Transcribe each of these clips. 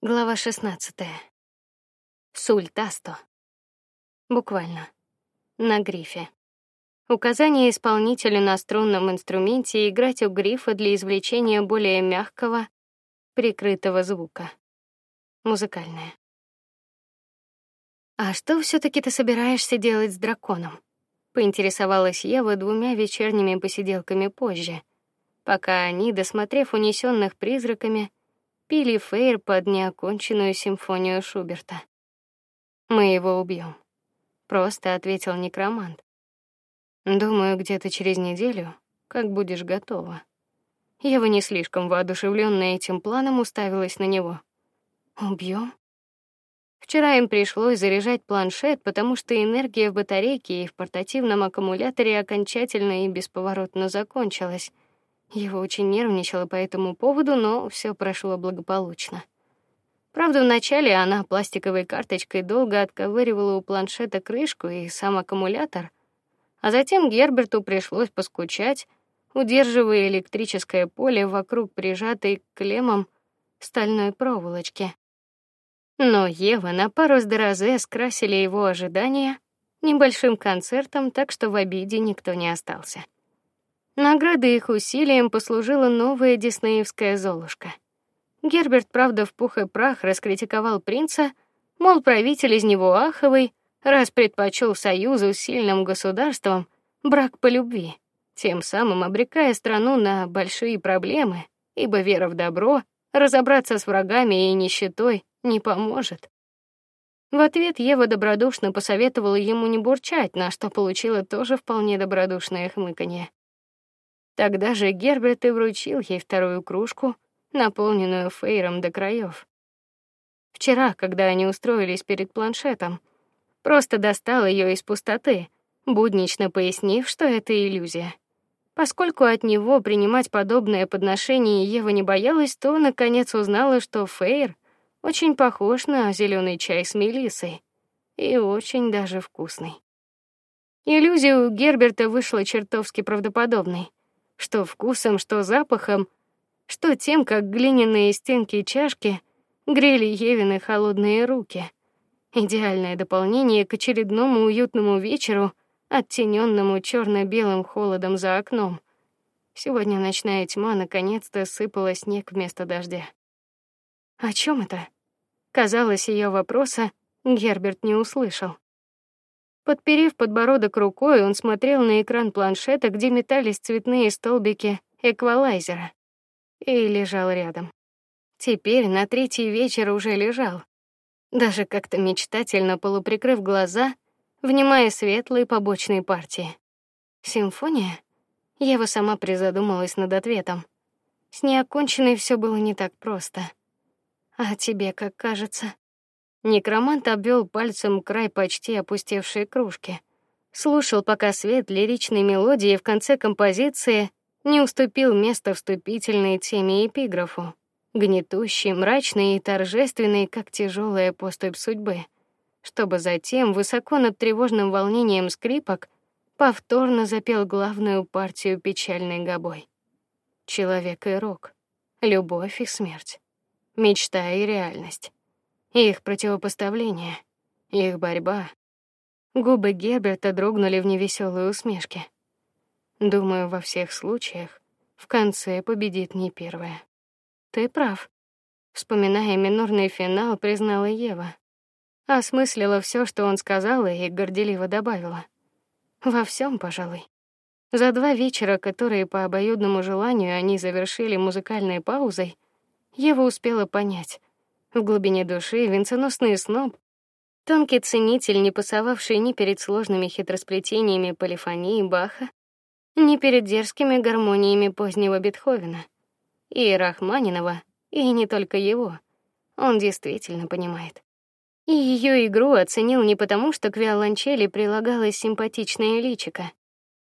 Глава 16. Сультасто. Буквально. На грифе. Указание исполнителю на струнном инструменте играть у грифа для извлечения более мягкого, прикрытого звука. Музыкальное. А что все таки ты собираешься делать с драконом? поинтересовалась Ева двумя вечерними посиделками позже, пока они, досмотрев унесенных призраками, пили фейр под неоконченную симфонию Шуберта. Мы его убьем, просто ответил некромант. Думаю, где-то через неделю, как будешь готова. Ева не слишком воодушевленная этим планом уставилась на него. Убьем? Вчера им пришлось заряжать планшет, потому что энергия в батарейке и в портативном аккумуляторе окончательно и бесповоротно закончилась. Его очень нервничала по этому поводу, но все прошло благополучно. Правда, вначале она пластиковой карточкой долго отковыривала у планшета крышку и сам аккумулятор, а затем Герберту пришлось поскучать, удерживая электрическое поле вокруг прижатой клеммам стальной проволочки. Но Ева на пару с Дорозе скрасили его ожидания небольшим концертом, так что в обиде никто не остался. Наградой их усилиям послужила новая диснеевская Золушка. Герберт, правда, в пух и прах раскритиковал принца, мол, правитель из него аховый, раз предпочел союзу с сильным государством брак по любви, тем самым обрекая страну на большие проблемы, ибо вера в добро, разобраться с врагами и нищетой не поможет. В ответ Ева добродушно посоветовала ему не бурчать, на что получила тоже вполне добродушное хмыканье. Тогда же Герберт и вручил ей вторую кружку, наполненную фейром до краев. Вчера, когда они устроились перед планшетом, просто достал ее из пустоты, буднично пояснив, что это иллюзия. Поскольку от него принимать подобное подношение Ева не боялась, то наконец узнала, что фейр очень похож на зеленый чай с мелиссой и очень даже вкусный. Иллюзия у Герберта вышла чертовски правдоподобной что вкусом, что запахом, что тем, как глиняные стенки чашки грели Евины холодные руки. Идеальное дополнение к очередному уютному вечеру, оттененному черно белым холодом за окном. Сегодня ночная тьма наконец-то сыпала снег вместо дождя. О чем это? Казалось, ее вопроса Герберт не услышал. Подперев подбородок рукой, он смотрел на экран планшета, где метались цветные столбики эквалайзера, и лежал рядом. Теперь на третий вечер уже лежал, даже как-то мечтательно полуприкрыв глаза, внимая светлой побочной партии. Симфония? Ева сама призадумалась над ответом. С неоконченной все было не так просто. А тебе как кажется? Некромант обвел пальцем край почти опустевшей кружки. Слушал, пока свет лиричной мелодии в конце композиции не уступил место вступительной теме эпиграфу, гнетущей, мрачной и торжественной, как тяжелая поступь судьбы, чтобы затем высоко над тревожным волнением скрипок повторно запел главную партию печальной гобой. Человек и рок, любовь и смерть, мечта и реальность их противопоставление, их борьба. Губы Герберта дрогнули в невеселой усмешке. Думаю, во всех случаях в конце победит не первая. Ты прав. Вспоминая минорный финал, признала Ева. Осмыслила все, что он сказал, и горделиво добавила: во всем, пожалуй. За два вечера, которые по обоюдному желанию они завершили музыкальной паузой, Ева успела понять, в глубине души венценосный сноб, тонкий ценитель, не пасовавший ни перед сложными хитросплетениями полифонии Баха, ни перед дерзкими гармониями позднего Бетховена и Рахманинова, и не только его. Он действительно понимает. И ее игру оценил не потому, что к виолончели прилагалось симпатичное личико.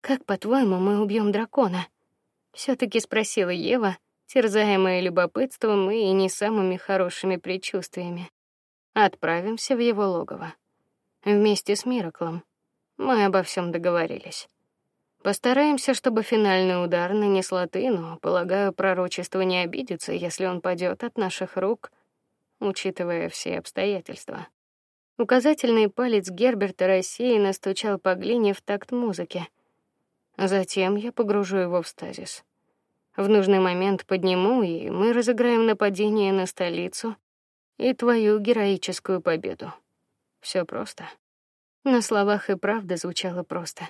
Как, по-твоему, мы убьем дракона? все таки спросила Ева, терзаемые любопытством и не самыми хорошими предчувствиями. Отправимся в его логово вместе с Мираклом. Мы обо всем договорились. Постараемся, чтобы финальный удар нанесла ты, но, полагаю, пророчество не обидится, если он падет от наших рук учитывая все обстоятельства. Указательный палец Герберта рассеянно стучал по глине в такт музыки. Затем я погружу его в стазис. В нужный момент подниму, и мы разыграем нападение на столицу и твою героическую победу. Все просто. На словах и правда звучало просто.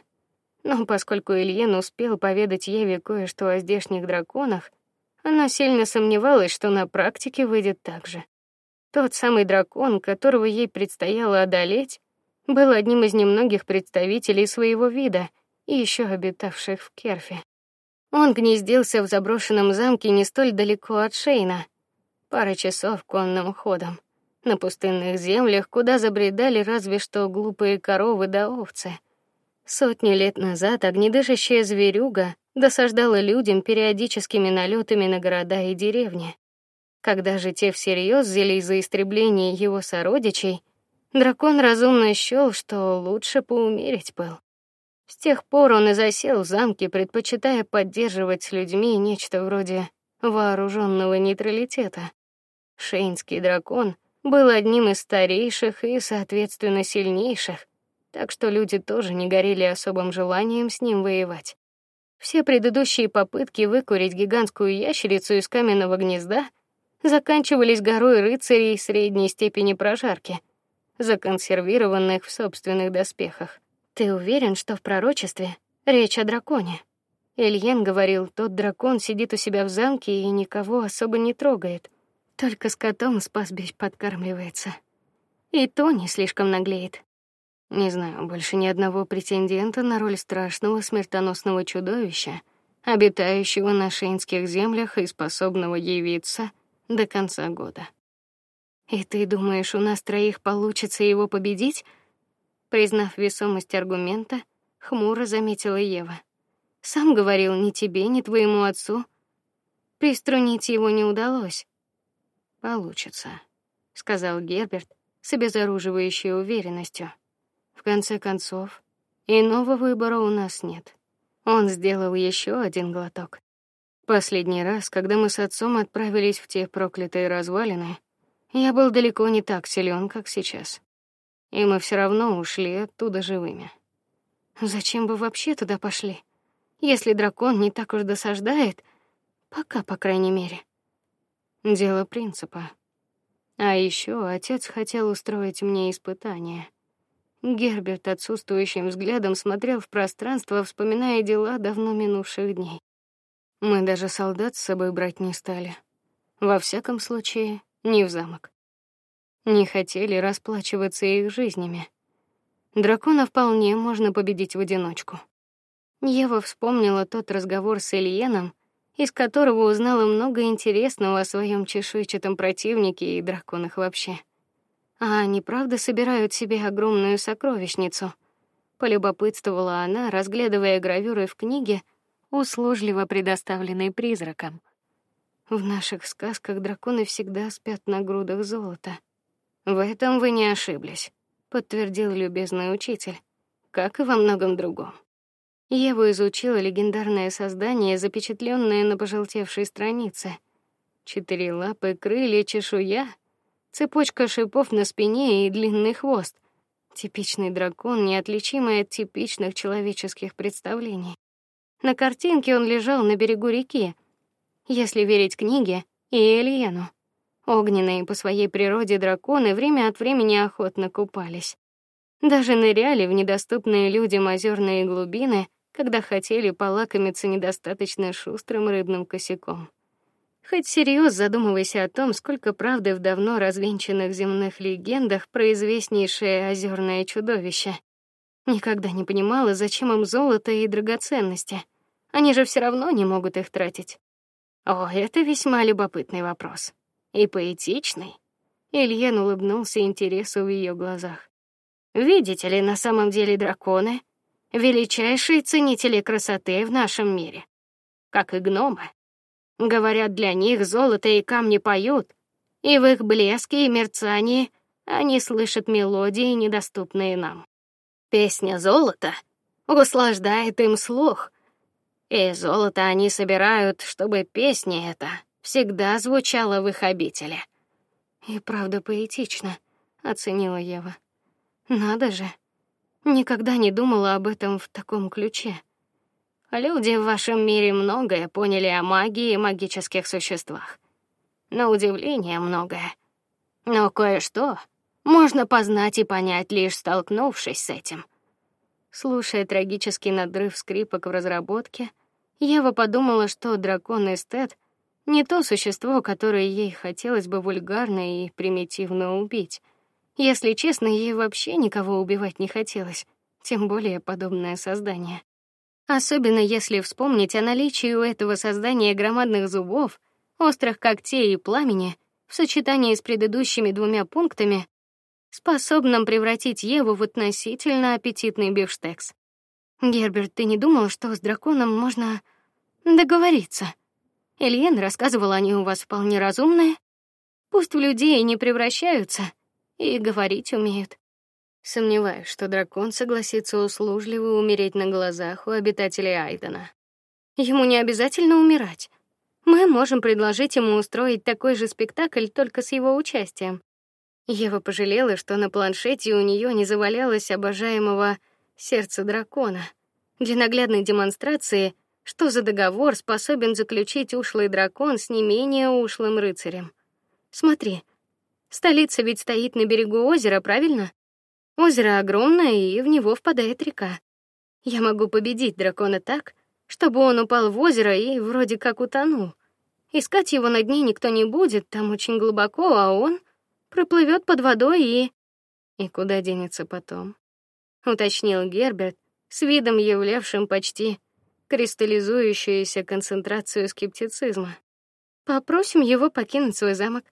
Но поскольку Ильен успел поведать Еве кое-что о здешних драконах, она сильно сомневалась, что на практике выйдет так же. Тот самый дракон, которого ей предстояло одолеть, был одним из немногих представителей своего вида, еще обитавших в Керфе. Он гнездился в заброшенном замке не столь далеко от Шейна, пара часов конным ходом, на пустынных землях, куда забредали разве что глупые коровы да овцы. Сотни лет назад огнедышащая зверюга досаждала людям периодическими налетами на города и деревни. Когда же те всерьез взялись за истребление его сородичей, дракон разумно счёл, что лучше поумерить пыл. С тех пор он и засел в замке, предпочитая поддерживать с людьми нечто вроде вооруженного нейтралитета. Шейнский дракон был одним из старейших и, соответственно, сильнейших, так что люди тоже не горели особым желанием с ним воевать. Все предыдущие попытки выкурить гигантскую ящерицу из каменного гнезда заканчивались горой рыцарей средней степени прожарки, законсервированных в собственных доспехах. Ты уверен, что в пророчестве речь о драконе? Эльен говорил, тот дракон сидит у себя в замке и никого особо не трогает, только с котом с пастбищ подкармливается. И то не слишком наглеет. Не знаю больше ни одного претендента на роль страшного смертоносного чудовища, обитающего на шейнских землях и способного явиться до конца года. И ты думаешь, у нас троих получится его победить? Признав весомость аргумента, хмуро заметила Ева. Сам говорил ни тебе, ни твоему отцу. Приструнить его не удалось. Получится, сказал Герберт с обезоруживающей уверенностью. В конце концов, иного выбора у нас нет. Он сделал еще один глоток. Последний раз, когда мы с отцом отправились в те проклятые развалины, я был далеко не так силен, как сейчас. И мы все равно ушли оттуда живыми. Зачем бы вообще туда пошли? Если дракон не так уж досаждает, пока, по крайней мере. Дело принципа. А еще отец хотел устроить мне испытание. Герберт отсутствующим взглядом смотрел в пространство, вспоминая дела давно минувших дней. Мы даже солдат с собой брать не стали. Во всяком случае, не в замок. Не хотели расплачиваться их жизнями. Дракона вполне можно победить в одиночку. Ева вспомнила тот разговор с Ильеном, из которого узнала много интересного о своем чешуйчатом противнике и драконах вообще. А они правда собирают себе огромную сокровищницу? Полюбопытствовала она, разглядывая гравюры в книге, услужливо предоставленной призраком. В наших сказках драконы всегда спят на грудах золота. В этом вы не ошиблись, подтвердил любезный учитель, как и во многом другом. Ева изучила легендарное создание, запечатленное на пожелтевшей странице. Четыре лапы, крылья, чешуя, цепочка шипов на спине и длинный хвост. Типичный дракон, неотличимый от типичных человеческих представлений. На картинке он лежал на берегу реки, если верить книге и Эльену. Огненные по своей природе драконы время от времени охотно купались. Даже ныряли в недоступные людям озерные глубины, когда хотели полакомиться недостаточно шустрым рыбным косяком. Хоть всерьез задумывайся о том, сколько правды в давно развенчанных земных легендах про известнейшее озерное чудовище. Никогда не понимала, зачем им золото и драгоценности. Они же все равно не могут их тратить. О, это весьма любопытный вопрос. И поэтичный. Ильен улыбнулся интересу в ее глазах. Видите ли, на самом деле драконы величайшие ценители красоты в нашем мире, как и гномы. Говорят, для них золото и камни поют, и в их блеске и мерцании они слышат мелодии, недоступные нам. Песня золота услаждает им слух, и золото они собирают, чтобы песня эта всегда звучала в их обители. И правда поэтично, оценила Ева. Надо же. Никогда не думала об этом в таком ключе. Люди в вашем мире многое поняли о магии и магических существах. На удивление многое. Но кое-что можно познать и понять лишь столкнувшись с этим. Слушая трагический надрыв скрипок в разработке, Ева подумала, что дракон эстет не то существо, которое ей хотелось бы вульгарно и примитивно убить. Если честно, ей вообще никого убивать не хотелось, тем более подобное создание. Особенно если вспомнить о наличии у этого создания громадных зубов, острых когтей и пламени в сочетании с предыдущими двумя пунктами, способным превратить Еву в относительно аппетитный бифштекс. Герберт, ты не думал, что с драконом можно договориться? Эльен рассказывала, они у вас вполне разумные. Пусть в людей не превращаются и говорить умеют. Сомневаюсь, что дракон согласится услужливо умереть на глазах у обитателей Айдена. Ему не обязательно умирать. Мы можем предложить ему устроить такой же спектакль только с его участием. Ева пожалела, что на планшете у нее не завалялось обожаемого сердца дракона. Для наглядной демонстрации, что за договор способен заключить ушлый дракон с не менее ушлым рыцарем. Смотри, столица ведь стоит на берегу озера, правильно? Озеро огромное, и в него впадает река. Я могу победить дракона так, чтобы он упал в озеро и вроде как утонул. Искать его на дне никто не будет, там очень глубоко, а он проплывет под водой и и куда денется потом? уточнил Герберт с видом являвшим почти кристаллизующуюся концентрацию скептицизма. Попросим его покинуть свой замок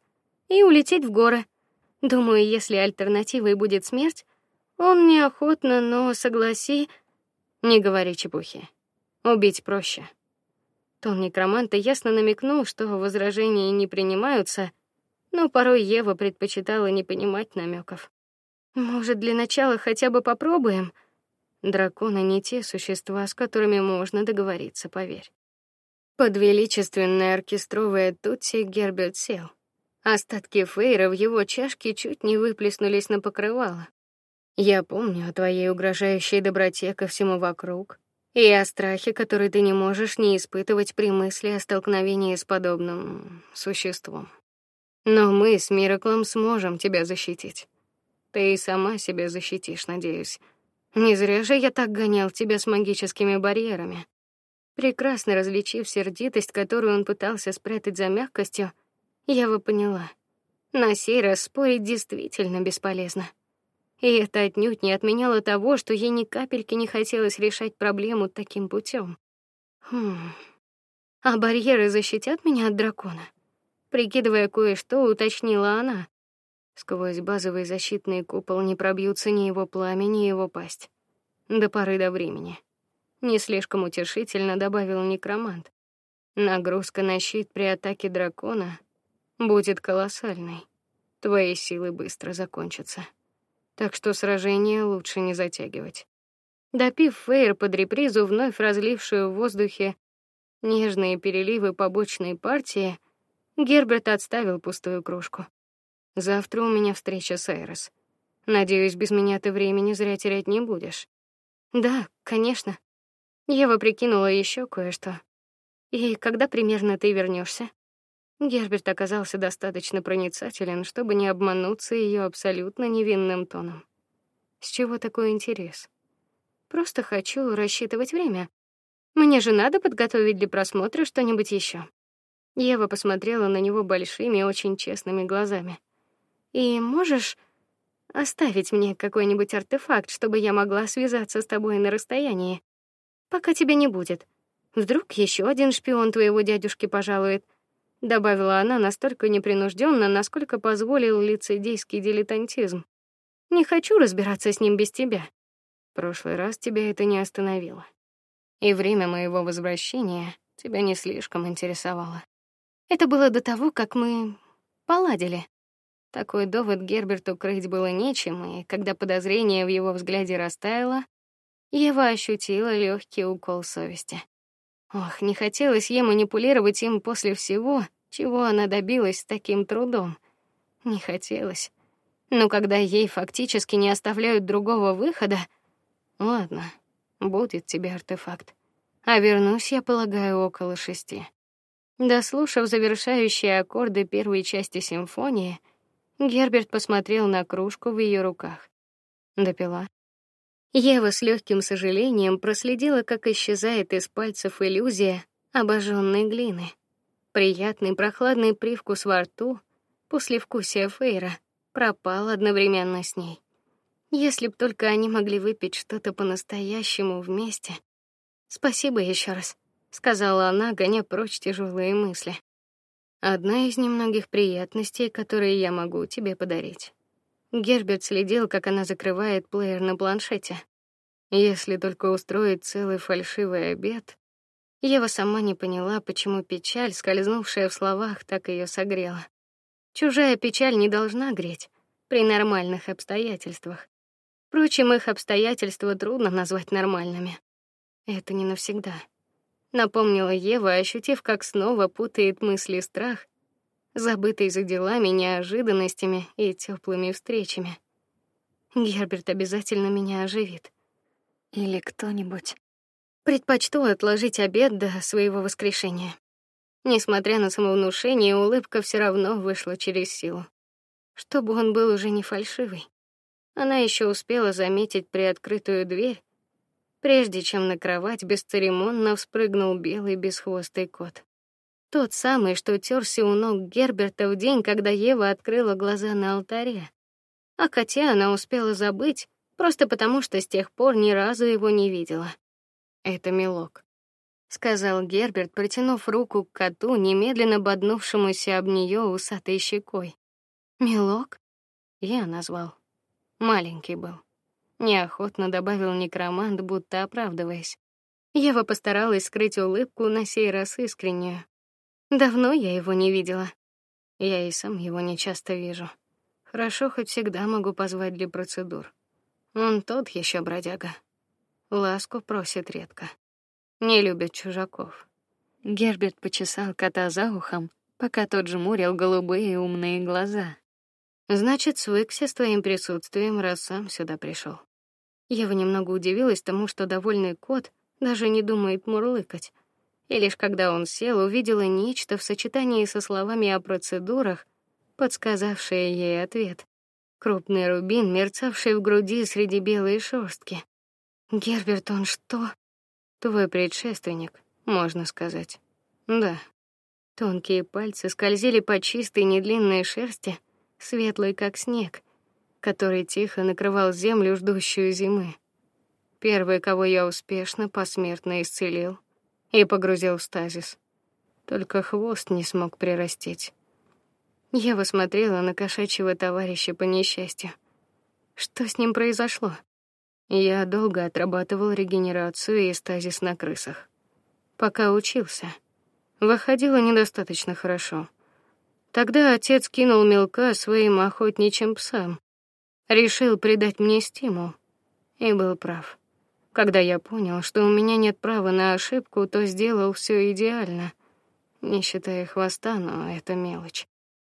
и улететь в горы. Думаю, если альтернативой будет смерть, он неохотно, но согласи, не говори чепухи. Убить проще. Тон некроманта ясно намекнул, что возражения не принимаются, но порой Ева предпочитала не понимать намеков. Может, для начала хотя бы попробуем? Драконы не те существа, с которыми можно договориться, поверь. Под величественной оркестровой тутси Герберт сел. Остатки фейра в его чашке чуть не выплеснулись на покрывало. Я помню о твоей угрожающей доброте ко всему вокруг и о страхе, который ты не можешь не испытывать при мысли о столкновении с подобным существом. Но мы с Мираклом сможем тебя защитить. Ты и сама себя защитишь, надеюсь. Не зря же я так гонял тебя с магическими барьерами. Прекрасно различив сердитость, которую он пытался спрятать за мягкостью, я бы поняла. На сей раз спорить действительно бесполезно. И это отнюдь не отменяло того, что ей ни капельки не хотелось решать проблему таким путем. Хм. А барьеры защитят меня от дракона? Прикидывая кое-что, уточнила она. Сквозь базовый защитный купол не пробьются ни его пламя, ни его пасть. До поры до времени. Не слишком утешительно добавил некромант. Нагрузка на щит при атаке дракона будет колоссальной. Твои силы быстро закончатся. Так что сражение лучше не затягивать. Допив фейр под репризу, вновь разлившую в воздухе нежные переливы побочной партии, Герберт отставил пустую кружку. Завтра у меня встреча с Айрес. Надеюсь, без меня ты времени зря терять не будешь. Да, конечно. Ева прикинула еще кое-что. И когда примерно ты вернешься? Герберт оказался достаточно проницателен, чтобы не обмануться ее абсолютно невинным тоном. С чего такой интерес? Просто хочу рассчитывать время. Мне же надо подготовить для просмотра что-нибудь еще. Ева посмотрела на него большими, очень честными глазами. И можешь оставить мне какой-нибудь артефакт, чтобы я могла связаться с тобой на расстоянии, пока тебя не будет. Вдруг еще один шпион твоего дядюшки пожалует, добавила она настолько непринужденно, насколько позволил лицедейский дилетантизм. Не хочу разбираться с ним без тебя. В прошлый раз тебя это не остановило. И время моего возвращения тебя не слишком интересовало. Это было до того, как мы поладили. Такой довод Герберту крыть было нечем, и когда подозрение в его взгляде растаяло, Ева ощутила легкий укол совести. Ох, не хотелось ей манипулировать им после всего, чего она добилась с таким трудом. Не хотелось. Но когда ей фактически не оставляют другого выхода, ладно, будет тебе артефакт. А вернусь я, полагаю, около шести. Дослушав завершающие аккорды первой части симфонии, Герберт посмотрел на кружку в ее руках. Допила. Ева с легким сожалением проследила, как исчезает из пальцев иллюзия обожженной глины. Приятный прохладный привкус во рту после вкусия фейра пропал одновременно с ней. Если б только они могли выпить что-то по-настоящему вместе. Спасибо еще раз сказала она, гоня прочь тяжелые мысли. Одна из немногих приятностей, которые я могу тебе подарить. Герберт следил, как она закрывает плеер на планшете. Если только устроить целый фальшивый обед, Ева сама не поняла, почему печаль, скользнувшая в словах, так ее согрела. Чужая печаль не должна греть при нормальных обстоятельствах. Впрочем, их обстоятельства трудно назвать нормальными. Это не навсегда напомнила Ева, ощутив, как снова путает мысли страх, забытый за делами, неожиданностями и теплыми встречами. Герберт обязательно меня оживит. Или кто-нибудь. Предпочту отложить обед до своего воскрешения. Несмотря на самовнушение, улыбка все равно вышла через силу. Чтобы он был уже не фальшивый. Она еще успела заметить приоткрытую дверь прежде чем на кровать бесцеремонно вспрыгнул белый бесхвостый кот. Тот самый, что терся у ног Герберта в день, когда Ева открыла глаза на алтаре. А коте она успела забыть, просто потому что с тех пор ни разу его не видела. Это милок, сказал Герберт, протянув руку к коту, немедленно боднувшемуся об нее усатой щекой. Милок? Я назвал. Маленький был неохотно добавил некромант, будто оправдываясь. Ева постаралась скрыть улыбку, на сей раз искреннюю. Давно я его не видела. Я и сам его не часто вижу. Хорошо, хоть всегда могу позвать для процедур. Он тот еще бродяга. Ласку просит редко. Не любит чужаков. Герберт почесал кота за ухом, пока тот жмурил голубые умные глаза. Значит, свыкся с твоим присутствием, раз сам сюда пришел. Ева немного удивилась тому, что довольный кот даже не думает мурлыкать. И лишь когда он сел, увидела нечто в сочетании со словами о процедурах, подсказавшее ей ответ. Крупный рубин, мерцавший в груди среди белой шерстки. Герберт, он что? Твой предшественник, можно сказать. Да. Тонкие пальцы скользили по чистой недлинной шерсти, светлой как снег, который тихо накрывал землю, ждущую зимы. Первый, кого я успешно посмертно исцелил и погрузил в стазис. Только хвост не смог прирастить. Я посмотрела на кошачьего товарища по несчастью. Что с ним произошло? Я долго отрабатывал регенерацию и стазис на крысах. Пока учился. Выходило недостаточно хорошо. Тогда отец кинул мелка своим охотничьим псам, решил придать мне стимул. И был прав. Когда я понял, что у меня нет права на ошибку, то сделал все идеально, не считая хвоста, но это мелочь.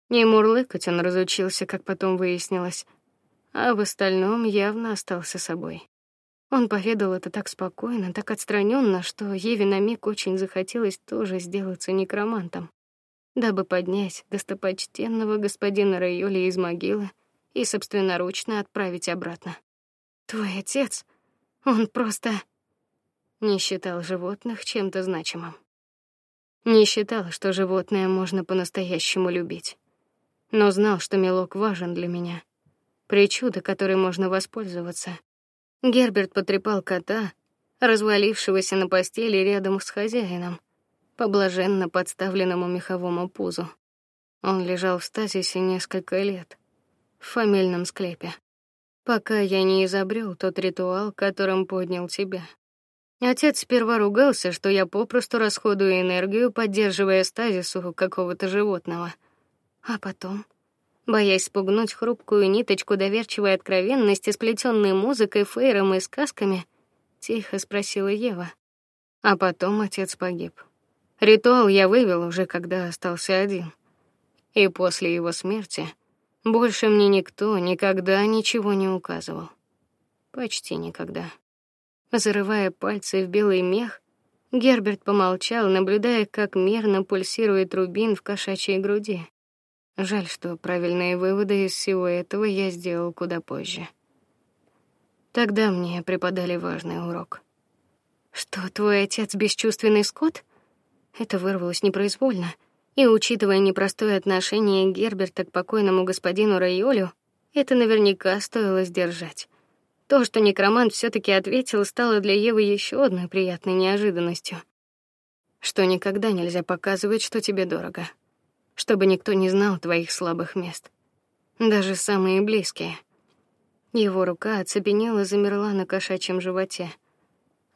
Не мурлыкать он разучился, как потом выяснилось, а в остальном явно остался собой. Он поведал это так спокойно, так отстраненно, что Еве на миг очень захотелось тоже сделаться некромантом, дабы поднять достопочтенного господина Райоли из могилы и собственноручно отправить обратно. Твой отец, он просто не считал животных чем-то значимым. Не считал, что животное можно по-настоящему любить. Но знал, что мелок важен для меня. Причуда, которой можно воспользоваться. Герберт потрепал кота, развалившегося на постели рядом с хозяином, по блаженно подставленному меховому пузу. Он лежал в стазисе несколько лет в фамильном склепе, пока я не изобрел тот ритуал, которым поднял тебя. Отец сперва ругался, что я попросту расходую энергию, поддерживая стазис у какого-то животного. А потом, боясь спугнуть хрупкую ниточку доверчивой откровенности, сплетенной музыкой, фейром и сказками, тихо спросила Ева. А потом отец погиб. Ритуал я вывел уже, когда остался один. И после его смерти Больше мне никто никогда ничего не указывал. Почти никогда. Зарывая пальцы в белый мех, Герберт помолчал, наблюдая, как мерно пульсирует рубин в кошачьей груди. Жаль, что правильные выводы из всего этого я сделал куда позже. Тогда мне преподали важный урок. Что твой отец бесчувственный скот? Это вырвалось непроизвольно, и учитывая непростое отношение Герберта к покойному господину Райолю, это наверняка стоило сдержать. То, что некромант все таки ответил, стало для Евы еще одной приятной неожиданностью. Что никогда нельзя показывать, что тебе дорого, чтобы никто не знал твоих слабых мест, даже самые близкие. Его рука оцепенела, замерла на кошачьем животе.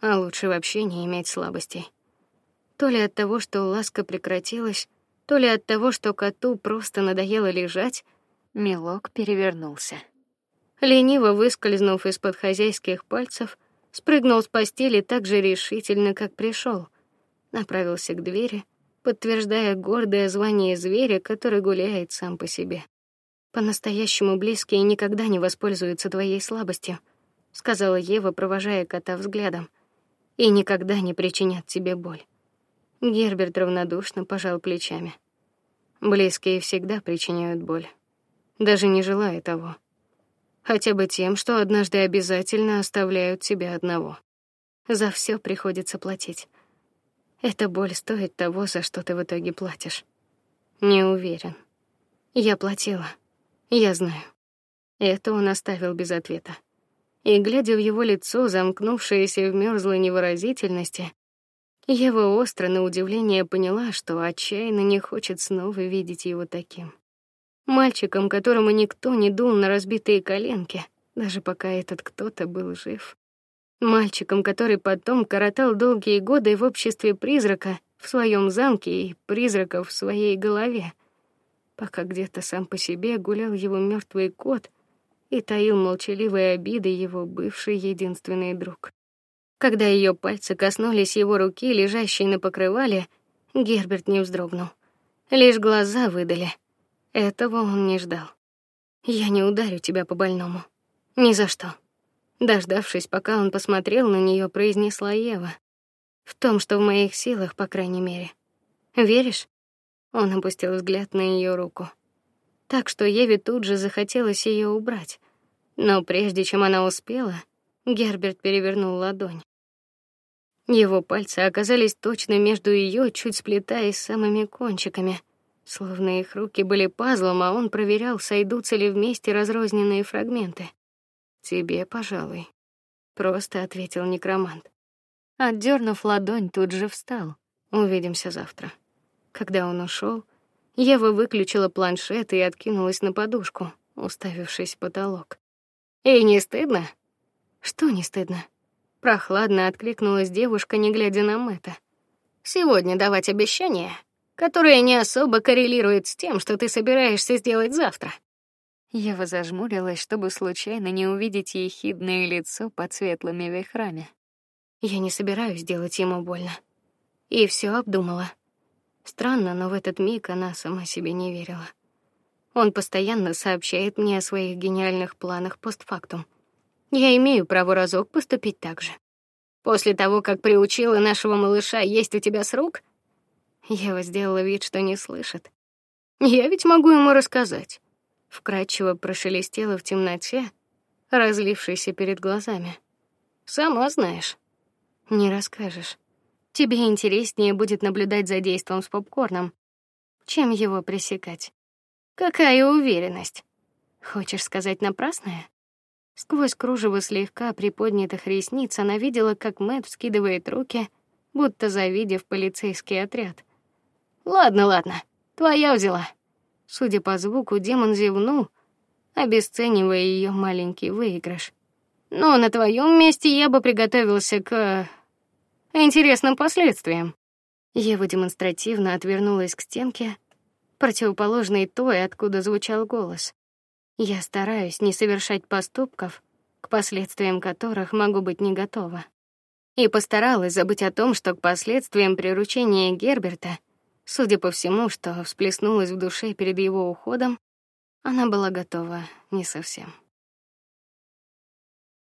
А лучше вообще не иметь слабостей. То ли от того, что ласка прекратилась, то ли от того, что коту просто надоело лежать, мелок перевернулся. Лениво выскользнув из-под хозяйских пальцев, спрыгнул с постели так же решительно, как пришел, направился к двери, подтверждая гордое звание зверя, который гуляет сам по себе. По-настоящему близкие никогда не воспользуются твоей слабостью, сказала Ева, провожая кота взглядом. И никогда не причинят тебе боль. Герберт равнодушно пожал плечами. Близкие всегда причиняют боль, даже не желая того хотя бы тем, что однажды обязательно оставляют тебя одного. За все приходится платить. Эта боль стоит того, за что ты в итоге платишь. Не уверен. Я платила. Я знаю. Это он оставил без ответа. И глядя в его лицо, замкнувшееся в мёрзлой невыразительности, Ева остро на удивление поняла, что отчаянно не хочет снова видеть его таким мальчиком, которому никто не дул на разбитые коленки, даже пока этот кто-то был жив. Мальчиком, который потом коротал долгие годы в обществе призрака в своем замке и призраков в своей голове, пока где-то сам по себе гулял его мертвый кот и таил молчаливые обиды его бывший единственный друг. Когда ее пальцы коснулись его руки, лежащей на покрывале, Герберт не вздрогнул. Лишь глаза выдали. Этого он не ждал. Я не ударю тебя по больному. Ни за что. Дождавшись, пока он посмотрел на нее, произнесла Ева: "В том, что в моих силах, по крайней мере. Веришь?" Он опустил взгляд на ее руку. Так что Еве тут же захотелось ее убрать. Но прежде чем она успела, Герберт перевернул ладонь. Его пальцы оказались точно между ее, чуть сплетаясь самыми кончиками. Словно их руки были пазлом, а он проверял, сойдутся ли вместе разрозненные фрагменты. Тебе, пожалуй, просто ответил некромант. Отдернув ладонь, тут же встал. Увидимся завтра. Когда он ушел, Ева выключила планшет и откинулась на подушку, уставившись в потолок. И не стыдно? Что не стыдно? Прохладно откликнулась девушка, не глядя на Мэтта. Сегодня давать обещания которое не особо коррелирует с тем, что ты собираешься сделать завтра. Ева зажмурилась, чтобы случайно не увидеть ехидное лицо под светлыми вихрами. Я не собираюсь делать ему больно. И все обдумала. Странно, но в этот миг она сама себе не верила. Он постоянно сообщает мне о своих гениальных планах постфактум. Я имею право разок поступить так же. После того, как приучила нашего малыша есть у тебя с рук, Ева сделала вид, что не слышит. Я ведь могу ему рассказать. Вкрадчиво прошелестело в темноте, разлившейся перед глазами. Сама знаешь. Не расскажешь. Тебе интереснее будет наблюдать за действием с попкорном, чем его пресекать. Какая уверенность. Хочешь сказать напрасное? Сквозь кружево слегка приподнятых ресниц она видела, как Мэтт вскидывает руки, будто завидев полицейский отряд. Ладно, ладно. Твоя взяла. Судя по звуку, демон зевнул, обесценивая ее маленький выигрыш. Но на твоем месте я бы приготовился к интересным последствиям. Ева демонстративно отвернулась к стенке, противоположной той, откуда звучал голос. Я стараюсь не совершать поступков, к последствиям которых могу быть не готова. И постаралась забыть о том, что к последствиям приручения Герберта Судя по всему, что всплеснулось в душе перед его уходом, Она была готова не совсем.